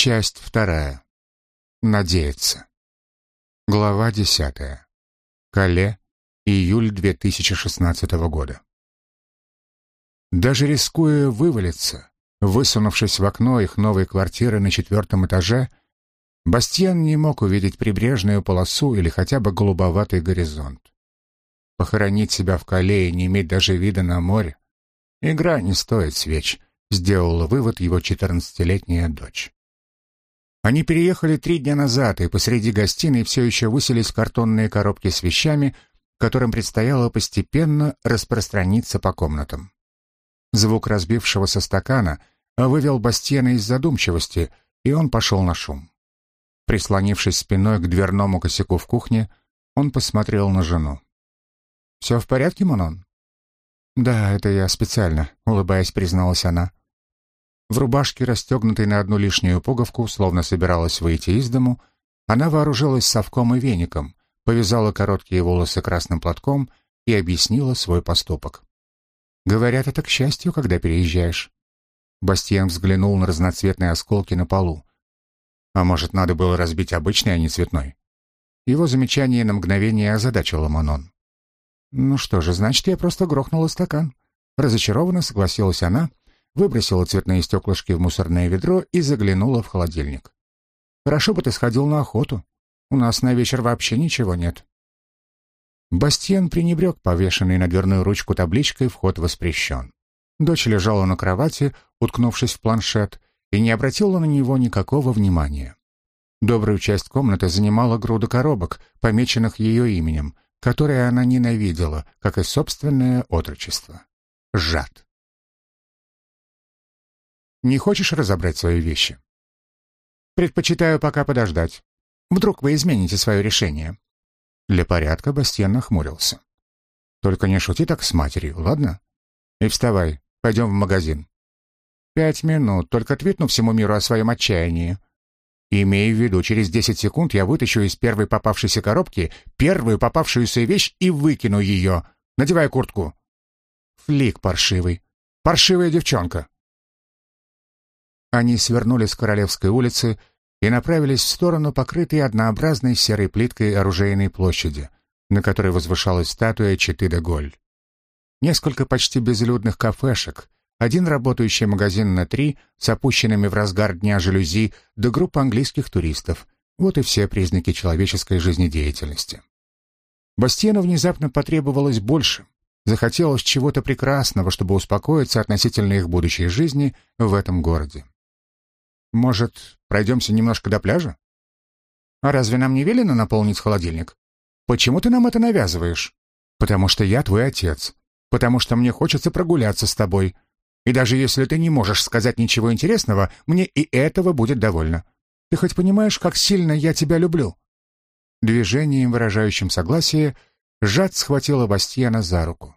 Часть вторая. Надеяться. Глава десятая. Кале, июль 2016 года. Даже рискуя вывалиться, высунувшись в окно их новой квартиры на четвертом этаже, Бастьян не мог увидеть прибрежную полосу или хотя бы голубоватый горизонт. Похоронить себя в Кале и не иметь даже вида на море — игра не стоит свеч, сделала вывод его четырнадцатилетняя дочь. Они переехали три дня назад, и посреди гостиной все еще высились картонные коробки с вещами, которым предстояло постепенно распространиться по комнатам. Звук разбившегося стакана вывел Бастьена из задумчивости, и он пошел на шум. Прислонившись спиной к дверному косяку в кухне, он посмотрел на жену. «Все в порядке, Манон?» «Да, это я специально», — улыбаясь, призналась она. В рубашке, расстегнутой на одну лишнюю пуговку, словно собиралась выйти из дому, она вооружилась совком и веником, повязала короткие волосы красным платком и объяснила свой поступок. «Говорят, это к счастью, когда переезжаешь». Бастиен взглянул на разноцветные осколки на полу. «А может, надо было разбить обычный, а не цветной?» Его замечание на мгновение озадачило Манон. «Ну что же, значит, я просто грохнула стакан». Разочарованно согласилась она выбросила цветные стеклышки в мусорное ведро и заглянула в холодильник. «Хорошо бы ты сходил на охоту. У нас на вечер вообще ничего нет». Бастиен пренебрег повешенной на дверную ручку табличкой «Вход воспрещен». Дочь лежала на кровати, уткнувшись в планшет, и не обратила на него никакого внимания. Добрую часть комнаты занимала груда коробок, помеченных ее именем, которые она ненавидела, как и собственное отрочество. Жад. Не хочешь разобрать свои вещи? Предпочитаю пока подождать. Вдруг вы измените свое решение. Для порядка Бастьян нахмурился. Только не шути так с матерью, ладно? И вставай, пойдем в магазин. Пять минут, только твитну всему миру о своем отчаянии. Имей в виду, через десять секунд я вытащу из первой попавшейся коробки первую попавшуюся вещь и выкину ее. Надевай куртку. Флик паршивый. Паршивая девчонка. Они свернули с Королевской улицы и направились в сторону покрытой однообразной серой плиткой оружейной площади, на которой возвышалась статуя Читы де Голь. Несколько почти безлюдных кафешек, один работающий магазин на три с опущенными в разгар дня жалюзи да группа английских туристов. Вот и все признаки человеческой жизнедеятельности. Бастиену внезапно потребовалось больше. Захотелось чего-то прекрасного, чтобы успокоиться относительно их будущей жизни в этом городе. Может, пройдемся немножко до пляжа? А разве нам не велено наполнить холодильник? Почему ты нам это навязываешь? Потому что я твой отец. Потому что мне хочется прогуляться с тобой. И даже если ты не можешь сказать ничего интересного, мне и этого будет довольно. Ты хоть понимаешь, как сильно я тебя люблю?» Движением, выражающим согласие, Жад схватила Бастьяна за руку.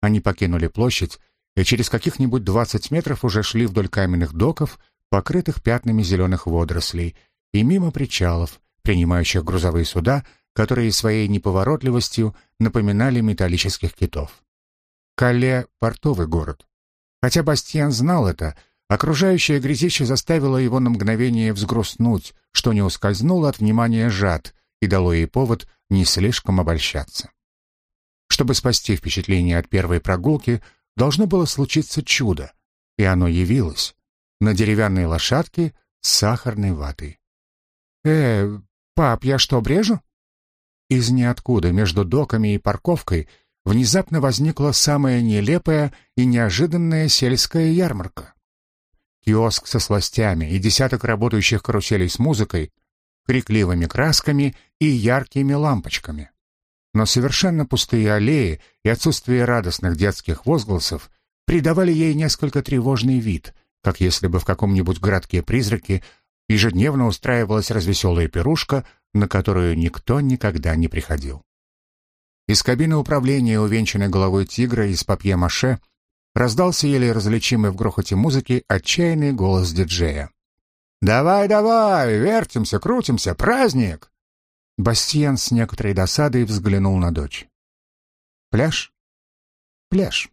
Они покинули площадь и через каких-нибудь двадцать метров уже шли вдоль каменных доков, покрытых пятнами зеленых водорослей, и мимо причалов, принимающих грузовые суда, которые своей неповоротливостью напоминали металлических китов. Кале — портовый город. Хотя Бастьян знал это, окружающее грязище заставило его на мгновение взгрустнуть, что не ускользнуло от внимания жад и дало ей повод не слишком обольщаться. Чтобы спасти впечатление от первой прогулки, должно было случиться чудо, и оно явилось на деревянной лошадке с сахарной ватой. «Э, пап, я что, брежу?» Из ниоткуда между доками и парковкой внезапно возникла самая нелепая и неожиданная сельская ярмарка. Киоск со сластями и десяток работающих каруселей с музыкой, крикливыми красками и яркими лампочками. Но совершенно пустые аллеи и отсутствие радостных детских возгласов придавали ей несколько тревожный вид, как если бы в каком-нибудь городке призраки ежедневно устраивалась развеселая пирушка, на которую никто никогда не приходил. Из кабины управления, увенчанной головой тигра из папье-маше, раздался еле различимый в грохоте музыки отчаянный голос диджея. «Давай, давай, вертимся, крутимся, праздник!» Бастиен с некоторой досадой взглянул на дочь. «Пляж? Пляж.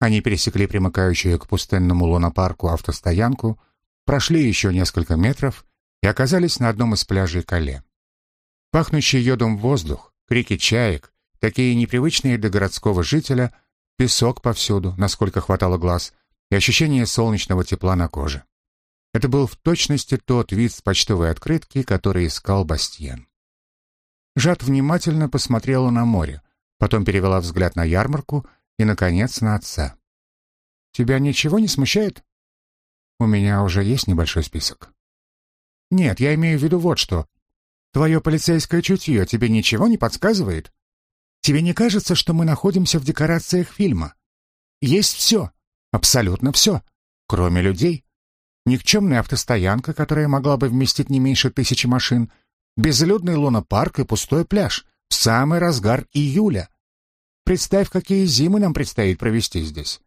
Они пересекли примыкающую к пустынному лунопарку автостоянку, прошли еще несколько метров и оказались на одном из пляжей Кале. Пахнущий йодом воздух, крики чаек, такие непривычные для городского жителя, песок повсюду, насколько хватало глаз, и ощущение солнечного тепла на коже. Это был в точности тот вид с почтовой открытки, который искал Бастьен. Жад внимательно посмотрела на море, потом перевела взгляд на ярмарку и, наконец, на отца. «Тебя ничего не смущает?» «У меня уже есть небольшой список». «Нет, я имею в виду вот что. Твое полицейское чутье тебе ничего не подсказывает? Тебе не кажется, что мы находимся в декорациях фильма? Есть все, абсолютно все, кроме людей. Никчемная автостоянка, которая могла бы вместить не меньше тысячи машин, безлюдный лунопарк и пустой пляж в самый разгар июля. Представь, какие зимы нам предстоит провести здесь.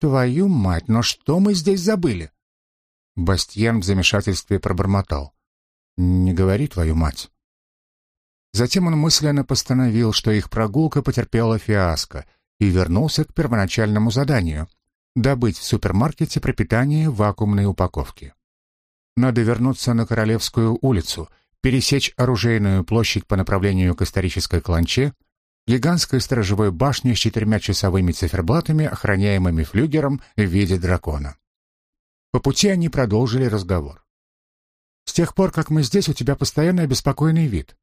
Твою мать, но что мы здесь забыли? Бастьян в замешательстве пробормотал. «Не говори твою мать». Затем он мысленно постановил, что их прогулка потерпела фиаско, и вернулся к первоначальному заданию — добыть в супермаркете пропитание в вакуумной упаковке. Надо вернуться на Королевскую улицу, пересечь оружейную площадь по направлению к исторической кланче, гигантской сторожевой башне с четырьмя часовыми циферблатами, охраняемыми флюгером в виде дракона. По пути они продолжили разговор. «С тех пор, как мы здесь, у тебя постоянно обеспокоенный вид.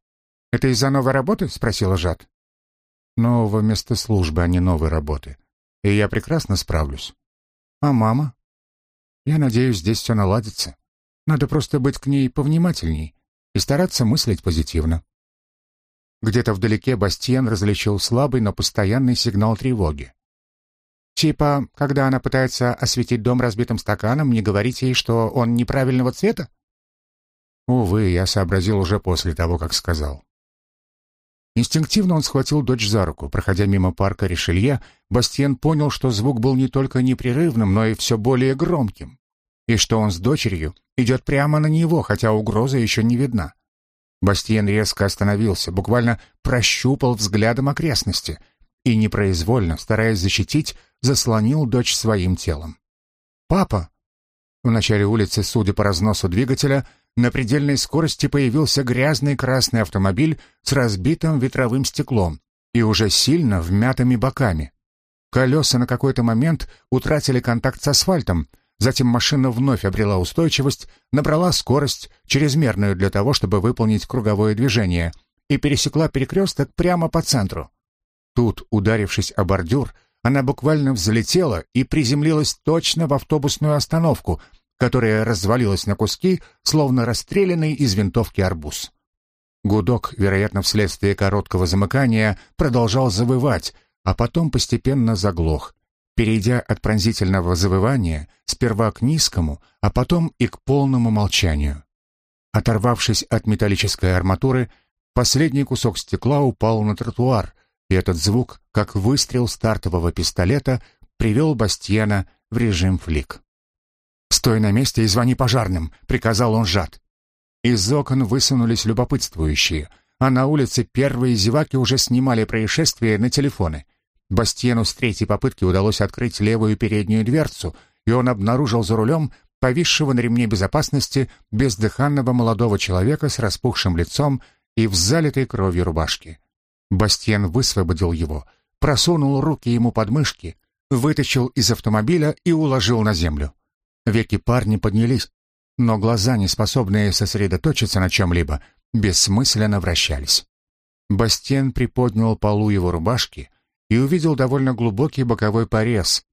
Это из-за новой работы?» — спросила Жад. «Нового места службы, а не новой работы. И я прекрасно справлюсь. А мама? Я надеюсь, здесь все наладится. Надо просто быть к ней повнимательней и стараться мыслить позитивно». Где-то вдалеке Бастиен различил слабый, но постоянный сигнал тревоги. Типа, когда она пытается осветить дом разбитым стаканом, не говорите ей, что он неправильного цвета? Увы, я сообразил уже после того, как сказал. Инстинктивно он схватил дочь за руку. Проходя мимо парка Ришелье, Бастиен понял, что звук был не только непрерывным, но и все более громким. И что он с дочерью идет прямо на него, хотя угроза еще не видна. Бастиен резко остановился, буквально прощупал взглядом окрестности и непроизвольно, стараясь защитить, заслонил дочь своим телом. «Папа!» В начале улицы, судя по разносу двигателя, на предельной скорости появился грязный красный автомобиль с разбитым ветровым стеклом и уже сильно вмятыми боками. Колеса на какой-то момент утратили контакт с асфальтом, затем машина вновь обрела устойчивость, набрала скорость, чрезмерную для того, чтобы выполнить круговое движение, и пересекла перекресток прямо по центру. Тут, ударившись о бордюр, она буквально взлетела и приземлилась точно в автобусную остановку, которая развалилась на куски, словно расстрелянный из винтовки арбуз. Гудок, вероятно, вследствие короткого замыкания, продолжал завывать, а потом постепенно заглох, перейдя от пронзительного завывания сперва к низкому, а потом и к полному молчанию. Оторвавшись от металлической арматуры, последний кусок стекла упал на тротуар, и этот звук, как выстрел стартового пистолета, привел Бастьена в режим флик. «Стой на месте и звони пожарным», — приказал он жад. Из окон высунулись любопытствующие, а на улице первые зеваки уже снимали происшествие на телефоны. Бастьену с третьей попытки удалось открыть левую переднюю дверцу, и он обнаружил за рулем повисшего на ремне безопасности бездыханного молодого человека с распухшим лицом и в залитой кровью рубашке. Бастьен высвободил его, просунул руки ему под мышки, вытащил из автомобиля и уложил на землю. Веки парня поднялись, но глаза, не способные сосредоточиться на чем-либо, бессмысленно вращались. Бастен приподнял полу его рубашки и увидел довольно глубокий боковой порез,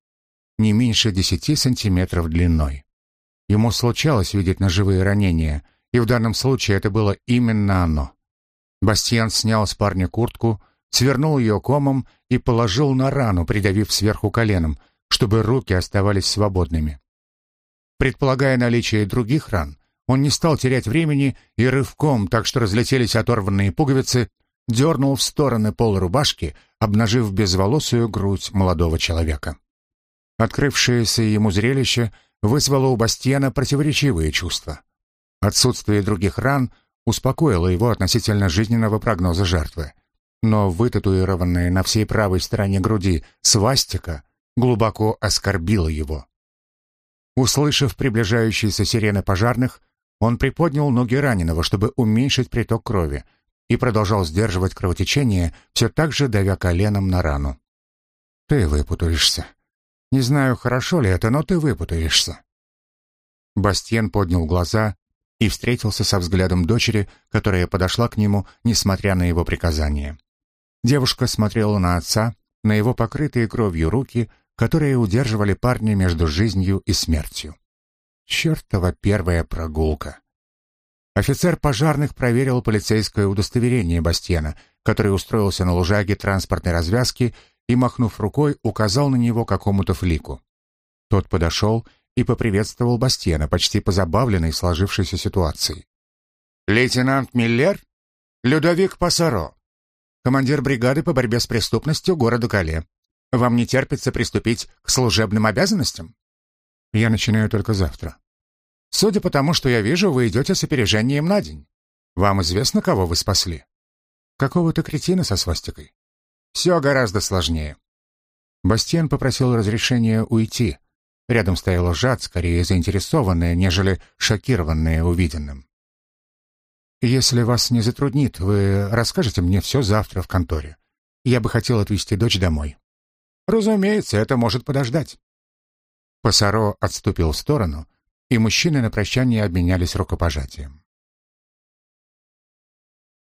не меньше десяти сантиметров длиной. Ему случалось видеть ножевые ранения, и в данном случае это было именно оно. Бастиан снял с парня куртку, свернул ее комом и положил на рану, придавив сверху коленом, чтобы руки оставались свободными. Предполагая наличие других ран, он не стал терять времени и рывком, так что разлетелись оторванные пуговицы, дернул в стороны пол рубашки, обнажив безволосую грудь молодого человека. Открывшееся ему зрелище вызвало у Бастиана противоречивые чувства. Отсутствие других ран успокоило его относительно жизненного прогноза жертвы. Но вытатуированная на всей правой стороне груди свастика глубоко оскорбила его. Услышав приближающиеся сирены пожарных, он приподнял ноги раненого, чтобы уменьшить приток крови, и продолжал сдерживать кровотечение, все так же давя коленом на рану. «Ты выпутаешься. Не знаю, хорошо ли это, но ты выпутаешься». Бастьен поднял глаза и встретился со взглядом дочери, которая подошла к нему, несмотря на его приказание. Девушка смотрела на отца, на его покрытые кровью руки, которые удерживали парня между жизнью и смертью. Чертова первая прогулка. Офицер пожарных проверил полицейское удостоверение Бастьена, который устроился на лужаге транспортной развязки и, махнув рукой, указал на него какому-то флику. Тот подошел и поприветствовал Бастьена, почти позабавленный сложившейся ситуацией. «Лейтенант Миллер? Людовик Пассаро, командир бригады по борьбе с преступностью города Кале. Вам не терпится приступить к служебным обязанностям?» «Я начинаю только завтра». «Судя по тому, что я вижу, вы идете с опережением на день. Вам известно, кого вы спасли?» «Какого-то кретина со свастикой». «Все гораздо сложнее». Бастиен попросил разрешения уйти, Рядом стояла Жад, скорее заинтересованная, нежели шокированная увиденным. «Если вас не затруднит, вы расскажете мне все завтра в конторе. Я бы хотел отвезти дочь домой». «Разумеется, это может подождать». Пасаро отступил в сторону, и мужчины на прощание обменялись рукопожатием.